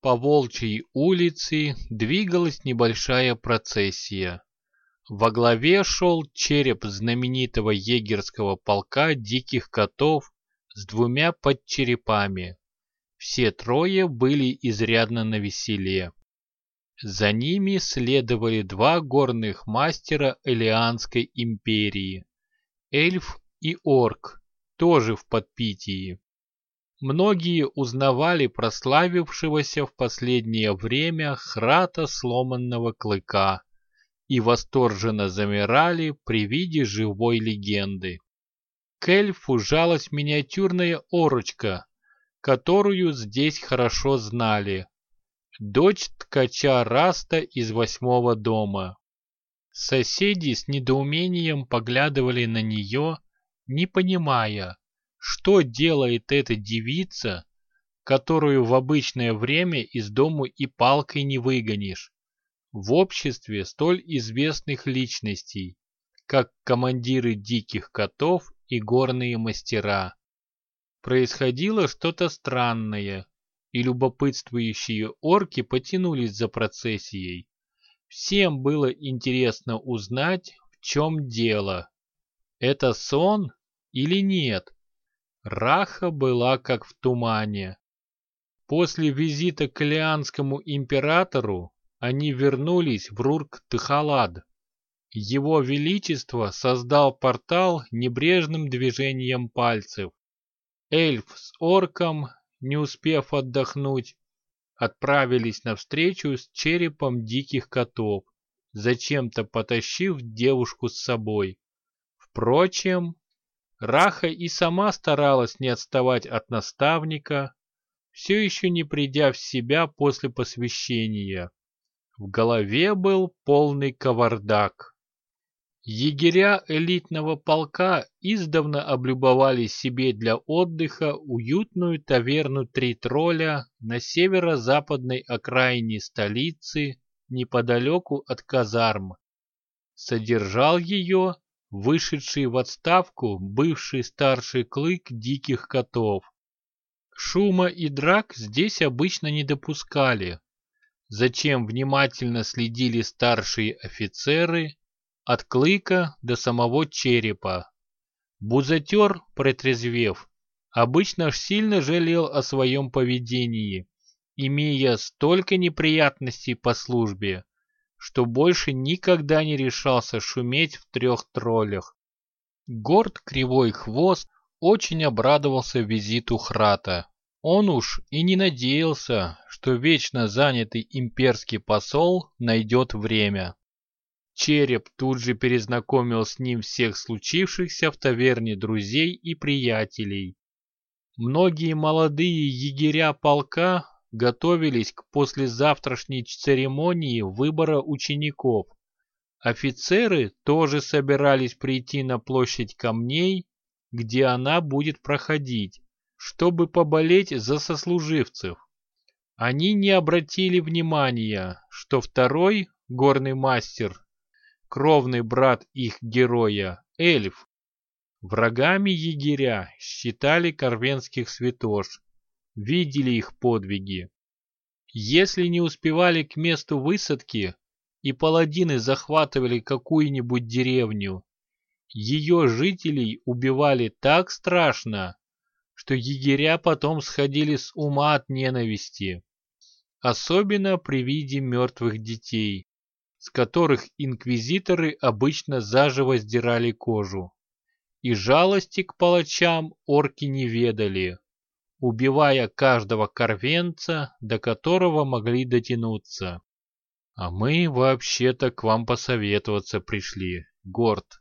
по Волчьей улице двигалась небольшая процессия. Во главе шел череп знаменитого егерского полка диких котов с двумя подчерепами. Все трое были изрядно навеселе. За ними следовали два горных мастера Элианской империи, эльф и орк, тоже в подпитии. Многие узнавали прославившегося в последнее время храта сломанного клыка и восторженно замирали при виде живой легенды. К эльфу жалась миниатюрная орочка, которую здесь хорошо знали. Дочь ткача Раста из восьмого дома. Соседи с недоумением поглядывали на нее, не понимая, что делает эта девица, которую в обычное время из дому и палкой не выгонишь, в обществе столь известных личностей, как командиры диких котов и горные мастера. Происходило что-то странное, и любопытствующие орки потянулись за процессией. Всем было интересно узнать, в чем дело. Это сон или нет? Раха была как в тумане. После визита к Лианскому императору они вернулись в Рурк-Тхалад. Его Величество создал портал небрежным движением пальцев. Эльф с орком, не успев отдохнуть, отправились навстречу с черепом диких котов, зачем-то потащив девушку с собой. Впрочем, Раха и сама старалась не отставать от наставника, все еще не придя в себя после посвящения. В голове был полный кавардак. Егеря элитного полка издавна облюбовали себе для отдыха уютную таверну «Три тролля» на северо-западной окраине столицы, неподалеку от казарм. Содержал ее вышедший в отставку бывший старший клык диких котов. Шума и драк здесь обычно не допускали, зачем внимательно следили старшие офицеры от клыка до самого черепа. Бузатер, протрезвев, обычно сильно жалел о своем поведении, имея столько неприятностей по службе, что больше никогда не решался шуметь в трех троллях. Горд Кривой Хвост очень обрадовался визиту Храта. Он уж и не надеялся, что вечно занятый имперский посол найдет время. Череп тут же перезнакомил с ним всех случившихся в таверне друзей и приятелей. Многие молодые егеря полка готовились к послезавтрашней церемонии выбора учеников. Офицеры тоже собирались прийти на площадь камней, где она будет проходить, чтобы поболеть за сослуживцев. Они не обратили внимания, что второй, горный мастер, кровный брат их героя, эльф. Врагами егеря считали корвенских святош, видели их подвиги. Если не успевали к месту высадки и паладины захватывали какую-нибудь деревню, ее жителей убивали так страшно, что егеря потом сходили с ума от ненависти, особенно при виде мертвых детей, с которых инквизиторы обычно заживо сдирали кожу. И жалости к палачам орки не ведали убивая каждого корвенца, до которого могли дотянуться. А мы вообще-то к вам посоветоваться пришли, Горд.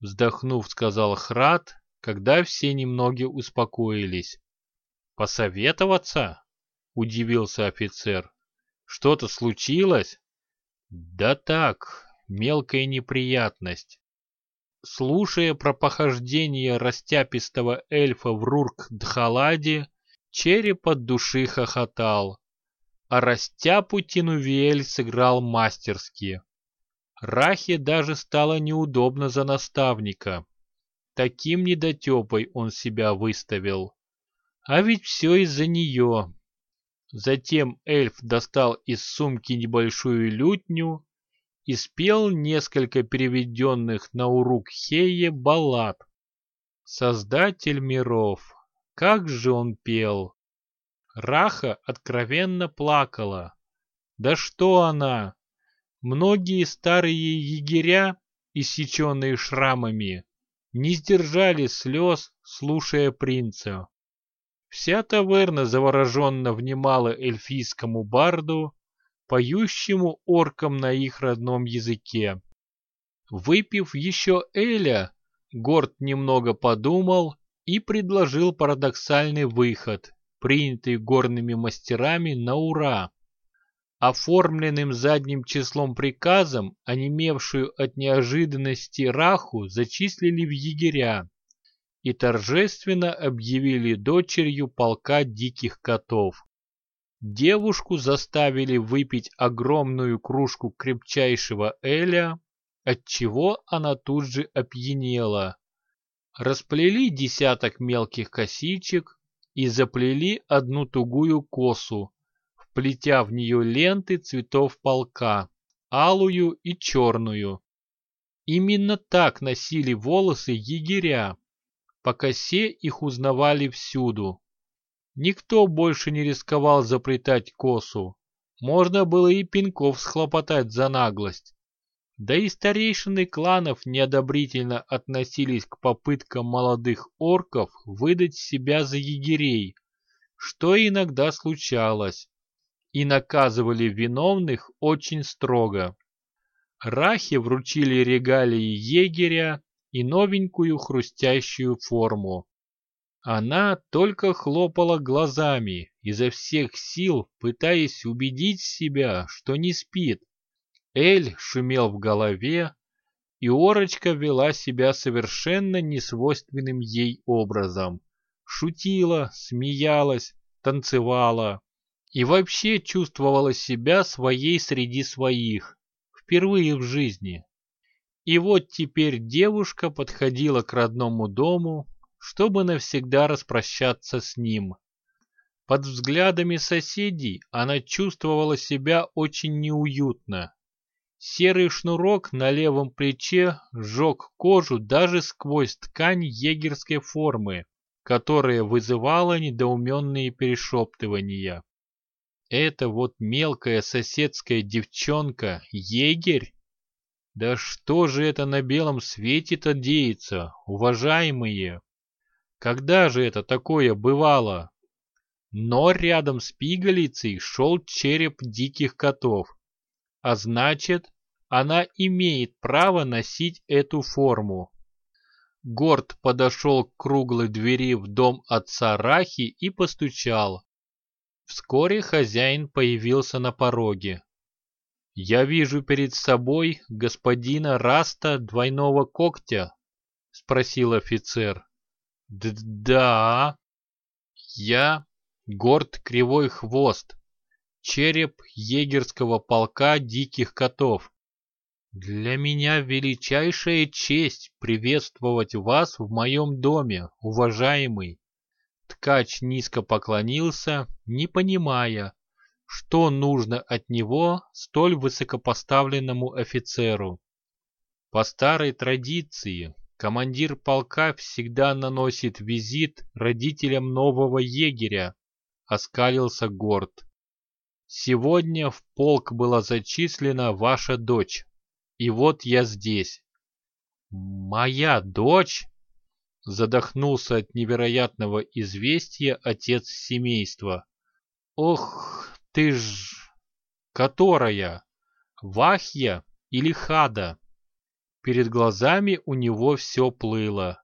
Вздохнув, сказал Храд, когда все немного успокоились. Посоветоваться? Удивился офицер. Что-то случилось? Да так, мелкая неприятность. Слушая про похождение растяпистого эльфа в Рурк-Дхаладе, череп от души хохотал, а растяпу Тинувель сыграл мастерски. Рахе даже стало неудобно за наставника. Таким недотепой он себя выставил. А ведь все из-за нее. Затем эльф достал из сумки небольшую лютню и спел несколько переведенных на урук Хее баллад. Создатель миров, как же он пел! Раха откровенно плакала. Да что она! Многие старые егеря, иссеченные шрамами, не сдержали слез, слушая принца. Вся таверна завороженно внимала эльфийскому барду, поющему оркам на их родном языке. Выпив еще Эля, Горд немного подумал и предложил парадоксальный выход, принятый горными мастерами на ура. Оформленным задним числом приказом, онемевшую от неожиданности Раху зачислили в егеря и торжественно объявили дочерью полка диких котов. Девушку заставили выпить огромную кружку крепчайшего эля, отчего она тут же опьянела. Расплели десяток мелких косичек и заплели одну тугую косу, вплетя в нее ленты цветов полка, алую и черную. Именно так носили волосы егеря, по косе их узнавали всюду. Никто больше не рисковал заплетать косу. Можно было и пинков схлопотать за наглость. Да и старейшины кланов неодобрительно относились к попыткам молодых орков выдать себя за егерей, что иногда случалось, и наказывали виновных очень строго. Рахи вручили регалии егеря и новенькую хрустящую форму. Она только хлопала глазами, изо всех сил пытаясь убедить себя, что не спит. Эль шумел в голове, и Орочка вела себя совершенно несвойственным ей образом. Шутила, смеялась, танцевала и вообще чувствовала себя своей среди своих, впервые в жизни. И вот теперь девушка подходила к родному дому, чтобы навсегда распрощаться с ним. Под взглядами соседей она чувствовала себя очень неуютно. Серый шнурок на левом плече сжег кожу даже сквозь ткань егерской формы, которая вызывала недоуменные перешептывания. Это вот мелкая соседская девчонка, егерь? Да что же это на белом свете-то деется, уважаемые? Когда же это такое бывало? Но рядом с пигалицей шел череп диких котов. А значит, она имеет право носить эту форму. Горд подошел к круглой двери в дом отца Рахи и постучал. Вскоре хозяин появился на пороге. «Я вижу перед собой господина Раста двойного когтя?» — спросил офицер. Да. Я горд кривой хвост, череп егерского полка диких котов. Для меня величайшая честь приветствовать вас в моем доме, уважаемый. Ткач низко поклонился, не понимая, что нужно от него столь высокопоставленному офицеру. По старой традиции Командир полка всегда наносит визит родителям нового егеря, оскалился Горд. Сегодня в полк была зачислена ваша дочь, и вот я здесь. Моя дочь? Задохнулся от невероятного известия отец семейства. Ох, ты ж... Которая? Вахья или Хада? Перед глазами у него все плыло.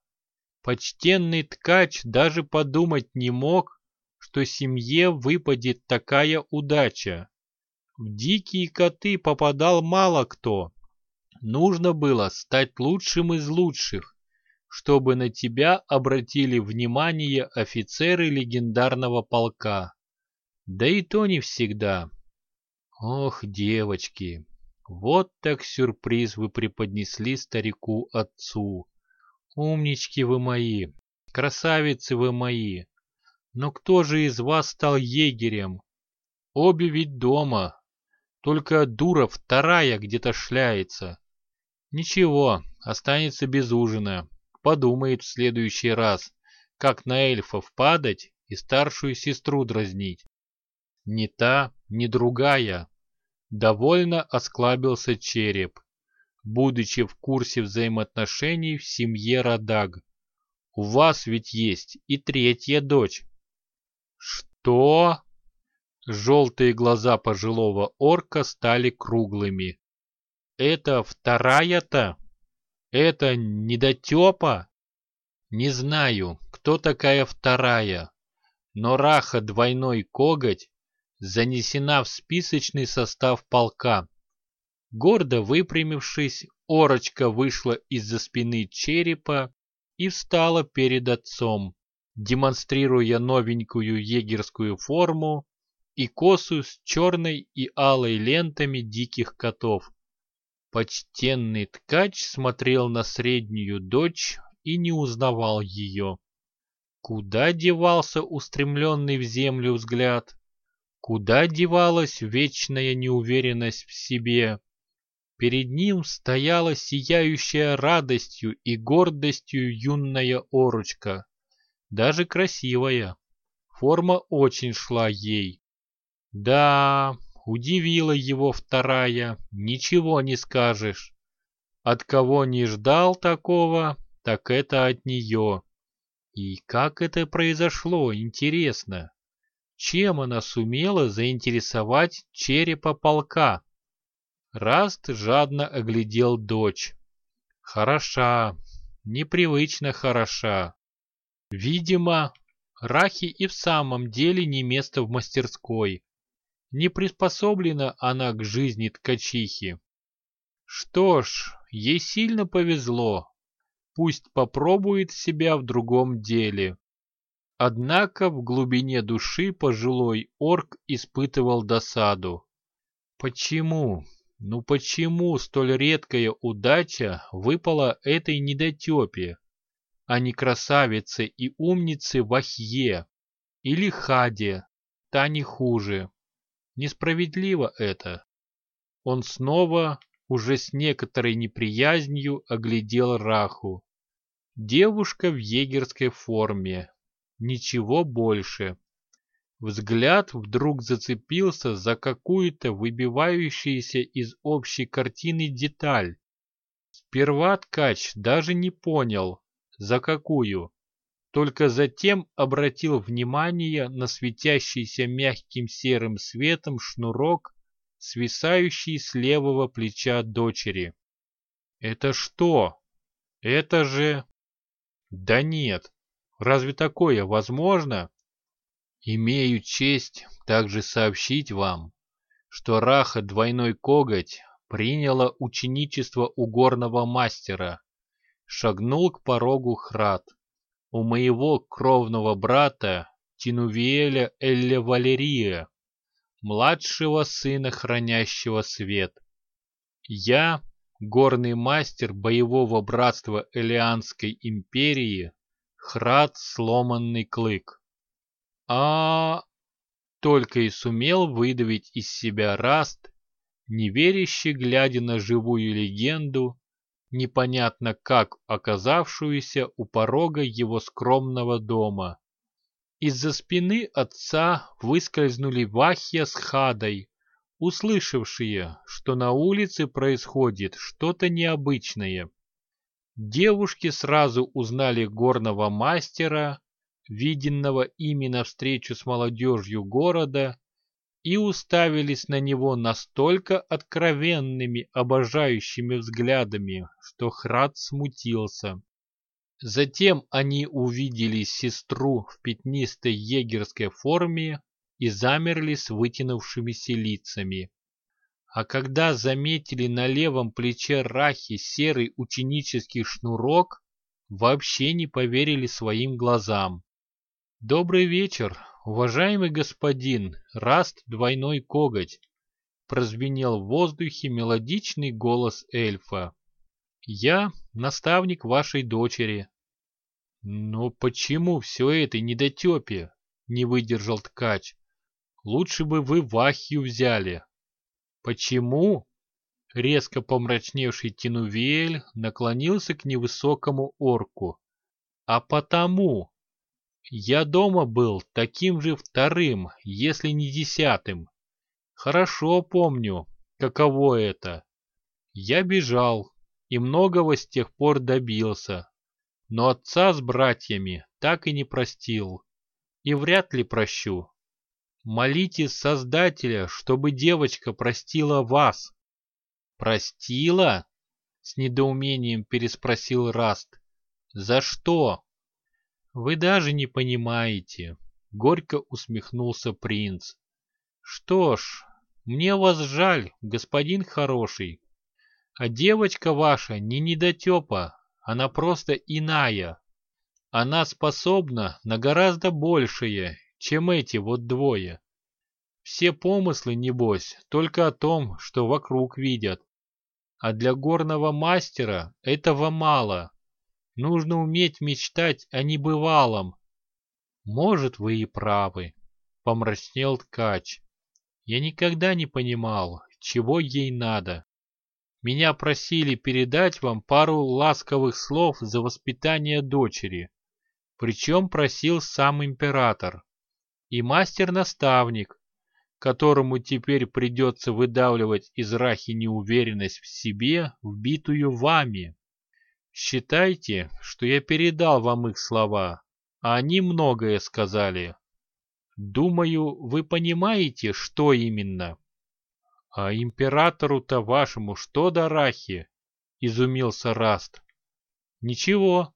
Почтенный ткач даже подумать не мог, что семье выпадет такая удача. В дикие коты попадал мало кто. Нужно было стать лучшим из лучших, чтобы на тебя обратили внимание офицеры легендарного полка. Да и то не всегда. Ох, девочки, вот так сюрприз вы преподнесли старику-отцу. Умнички вы мои, красавицы вы мои. Но кто же из вас стал егерем? Обе ведь дома. Только дура вторая где-то шляется. Ничего, останется без ужина. Подумает в следующий раз, как на эльфов падать и старшую сестру дразнить. Ни та, ни другая. Довольно осклабился череп, будучи в курсе взаимоотношений в семье Радаг. У вас ведь есть и третья дочь. Что? Желтые глаза пожилого орка стали круглыми. Это вторая-то? Это недотепа? Не знаю, кто такая вторая, но Раха двойной коготь занесена в списочный состав полка. Гордо выпрямившись, Орочка вышла из-за спины черепа и встала перед отцом, демонстрируя новенькую егерскую форму и косу с черной и алой лентами диких котов. Почтенный ткач смотрел на среднюю дочь и не узнавал ее. Куда девался устремленный в землю взгляд? Куда девалась вечная неуверенность в себе? Перед ним стояла сияющая радостью и гордостью юная орочка, даже красивая. Форма очень шла ей. Да, удивила его вторая, ничего не скажешь. От кого не ждал такого, так это от нее. И как это произошло, интересно? Чем она сумела заинтересовать черепа полка? Раст жадно оглядел дочь. Хороша, непривычно хороша. Видимо, Рахи и в самом деле не место в мастерской. Не приспособлена она к жизни ткачихи. Что ж, ей сильно повезло. Пусть попробует себя в другом деле. Однако в глубине души пожилой орк испытывал досаду. Почему? Ну почему столь редкая удача выпала этой недотепе, а не красавице и умнице Вахье или Хаде, та не хуже? Несправедливо это. Он снова, уже с некоторой неприязнью, оглядел Раху. Девушка в егерской форме. Ничего больше. Взгляд вдруг зацепился за какую-то выбивающуюся из общей картины деталь. Сперва ткач даже не понял, за какую только затем обратил внимание на светящийся мягким серым светом шнурок, свисающий с левого плеча дочери. «Это что? Это же...» «Да нет, разве такое возможно?» «Имею честь также сообщить вам, что Раха Двойной Коготь приняла ученичество у горного мастера, шагнул к порогу Храд у моего кровного брата Тинувиэля Элле Валерия, младшего сына хранящего свет. Я, горный мастер боевого братства Элианской империи, Храд Сломанный Клык. А, только и сумел выдавить из себя Раст, неверяще глядя на живую легенду, непонятно как оказавшуюся у порога его скромного дома. Из-за спины отца выскользнули Вахья с Хадой, услышавшие, что на улице происходит что-то необычное. Девушки сразу узнали горного мастера, виденного ими навстречу с молодежью города, и уставились на него настолько откровенными, обожающими взглядами, что Храд смутился. Затем они увидели сестру в пятнистой егерской форме и замерли с вытянувшимися лицами. А когда заметили на левом плече Рахи серый ученический шнурок, вообще не поверили своим глазам. «Добрый вечер, уважаемый господин, Раст Двойной Коготь!» Прозвенел в воздухе мелодичный голос эльфа. «Я наставник вашей дочери». «Но почему все это недотепе?» — не выдержал ткач. лучше бы вы Вахью взяли. Почему? Резко помрачневший Тинувель наклонился к невысокому орку. А потому, я дома был таким же вторым, если не десятым. Хорошо помню, каково это. Я бежал и многого с тех пор добился, но отца с братьями так и не простил. И вряд ли прощу. Молите Создателя, чтобы девочка простила вас. Простила? С недоумением переспросил Раст. За что? Вы даже не понимаете. Горько усмехнулся принц. Что ж, мне вас жаль, господин хороший. А девочка ваша не недотепа, она просто иная. Она способна на гораздо большее, чем эти вот двое. Все помыслы, небось, только о том, что вокруг видят. А для горного мастера этого мало. Нужно уметь мечтать о небывалом. Может, вы и правы, помрачнел ткач. Я никогда не понимал, чего ей надо. Меня просили передать вам пару ласковых слов за воспитание дочери. Причем просил сам император. И мастер-наставник, которому теперь придется выдавливать из Рахи неуверенность в себе, вбитую вами. Считайте, что я передал вам их слова, а они многое сказали. Думаю, вы понимаете, что именно. А императору-то вашему что до Рахи? Изумился Раст. Ничего,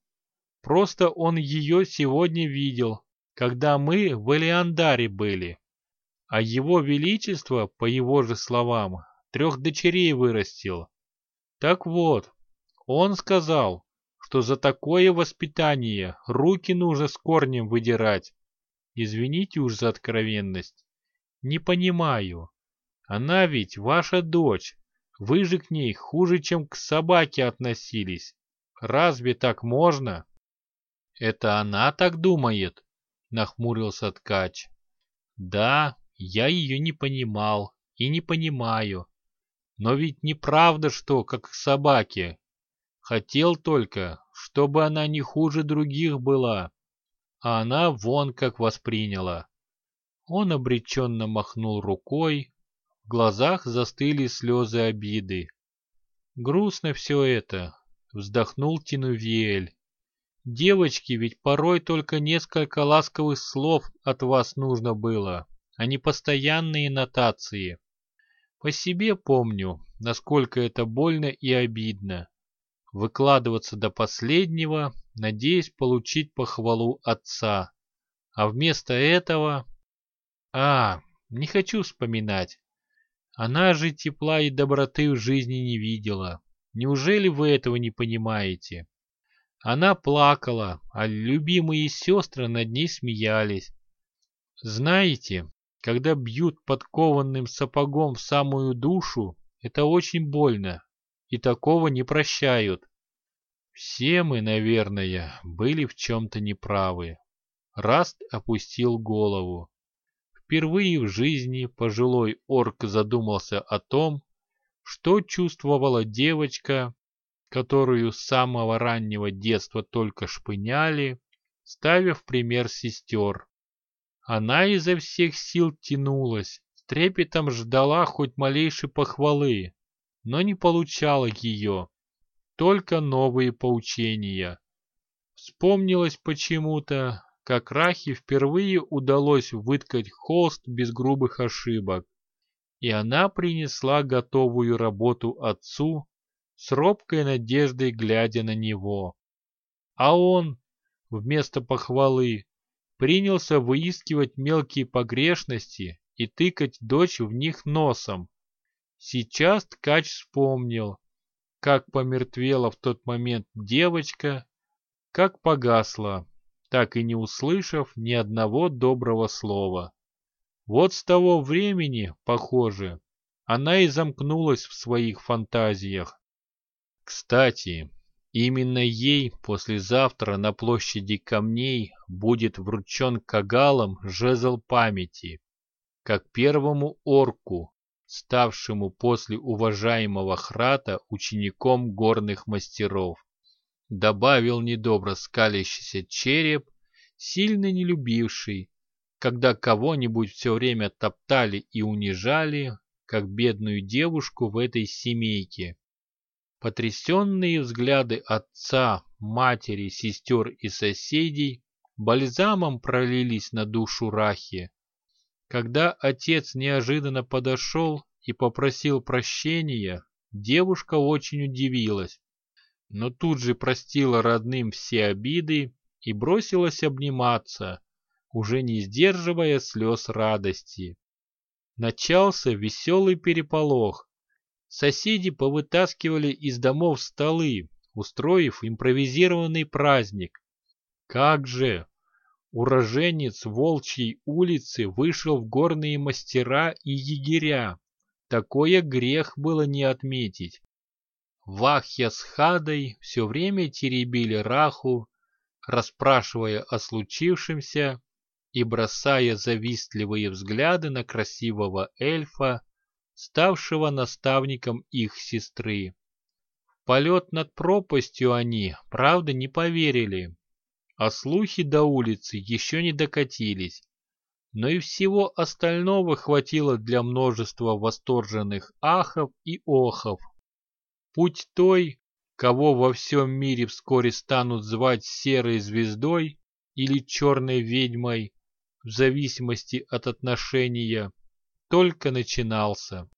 просто он ее сегодня видел, когда мы в Элеандаре были. А его величество, по его же словам, трех дочерей вырастил. Так вот, он сказал, что за такое воспитание руки нужно с корнем выдирать. Извините уж за откровенность. Не понимаю. Она ведь ваша дочь. Вы же к ней хуже, чем к собаке относились. Разве так можно? Это она так думает? Нахмурился ткач. Да, я ее не понимал и не понимаю. Но ведь неправда, что как к собаке. Хотел только, чтобы она не хуже других была а она вон как восприняла. Он обреченно махнул рукой, в глазах застыли слезы обиды. Грустно все это, вздохнул Тинувиэль. Девочки, ведь порой только несколько ласковых слов от вас нужно было, а не постоянные нотации. По себе помню, насколько это больно и обидно. Выкладываться до последнего, надеясь получить похвалу отца. А вместо этого... А, не хочу вспоминать. Она же тепла и доброты в жизни не видела. Неужели вы этого не понимаете? Она плакала, а любимые сестры над ней смеялись. Знаете, когда бьют подкованным сапогом в самую душу, это очень больно, и такого не прощают. Все мы, наверное, были в чем-то неправы. Раст опустил голову. Впервые в жизни пожилой орк задумался о том, что чувствовала девочка, которую с самого раннего детства только шпыняли, ставя в пример сестер. Она изо всех сил тянулась, с трепетом ждала хоть малейшей похвалы, но не получала ее только новые поучения. Вспомнилось почему-то, как Рахе впервые удалось выткать холст без грубых ошибок, и она принесла готовую работу отцу с робкой надеждой глядя на него. А он, вместо похвалы, принялся выискивать мелкие погрешности и тыкать дочь в них носом. Сейчас ткач вспомнил, как помертвела в тот момент девочка, как погасла, так и не услышав ни одного доброго слова. Вот с того времени, похоже, она и замкнулась в своих фантазиях. Кстати, именно ей послезавтра на площади камней будет вручен кагалом жезл памяти. как первому орку, ставшему после уважаемого Храта учеником горных мастеров. Добавил недобро скалящийся череп, сильно не любивший, когда кого-нибудь все время топтали и унижали, как бедную девушку в этой семейке. Потрясенные взгляды отца, матери, сестер и соседей бальзамом пролились на душу Рахи. Когда отец неожиданно подошел и попросил прощения, девушка очень удивилась, но тут же простила родным все обиды и бросилась обниматься, уже не сдерживая слез радости. Начался веселый переполох. Соседи повытаскивали из домов столы, устроив импровизированный праздник. Как же! уроженец Волчьей улицы вышел в горные мастера и егеря. Такое грех было не отметить. Вахья с Хадой все время теребили Раху, расспрашивая о случившемся и бросая завистливые взгляды на красивого эльфа, ставшего наставником их сестры. В полет над пропастью они, правда, не поверили, а слухи до улицы еще не докатились. Но и всего остального хватило для множества восторженных ахов и охов. Путь той, кого во всем мире вскоре станут звать серой звездой или черной ведьмой, в зависимости от отношения, только начинался.